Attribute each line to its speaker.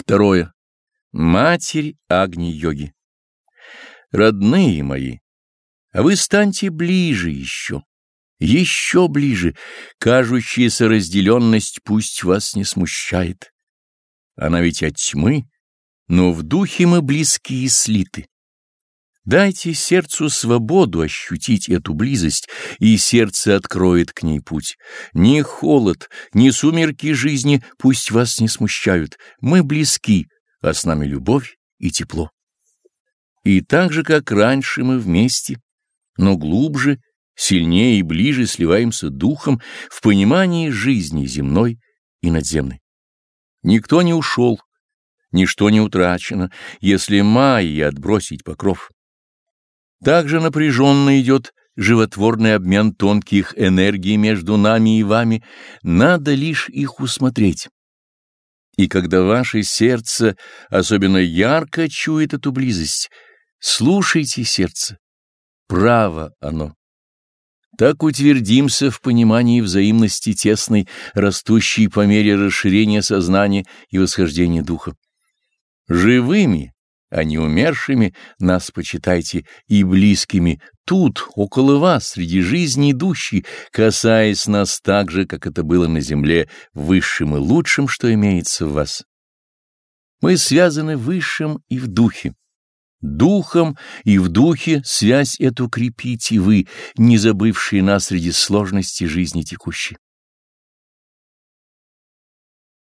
Speaker 1: Второе. Матерь Агни-йоги. Родные мои, а вы станьте ближе еще, еще ближе. Кажущаяся разделенность пусть вас не смущает. Она ведь от тьмы, но в духе мы близкие и слиты. Дайте сердцу свободу ощутить эту близость, и сердце откроет к ней путь. Ни холод, ни сумерки жизни пусть вас не смущают. Мы близки, а с нами любовь и тепло. И так же, как раньше мы вместе, но глубже, сильнее и ближе сливаемся духом в понимании жизни земной и надземной. Никто не ушел, ничто не утрачено, если майя отбросить покров. Также напряженно идет животворный обмен тонких энергий между нами и вами, надо лишь их усмотреть. И когда ваше сердце особенно ярко чует эту близость, слушайте сердце. Право оно. Так утвердимся в понимании взаимности тесной, растущей по мере расширения сознания и восхождения духа. Живыми а не умершими нас почитайте и близкими, тут, около вас, среди жизни идущей, касаясь нас так же, как это было на земле, высшим и лучшим, что имеется в вас. Мы связаны высшим и в духе. Духом и в духе связь эту крепите вы, не забывшие нас среди сложностей жизни текущей.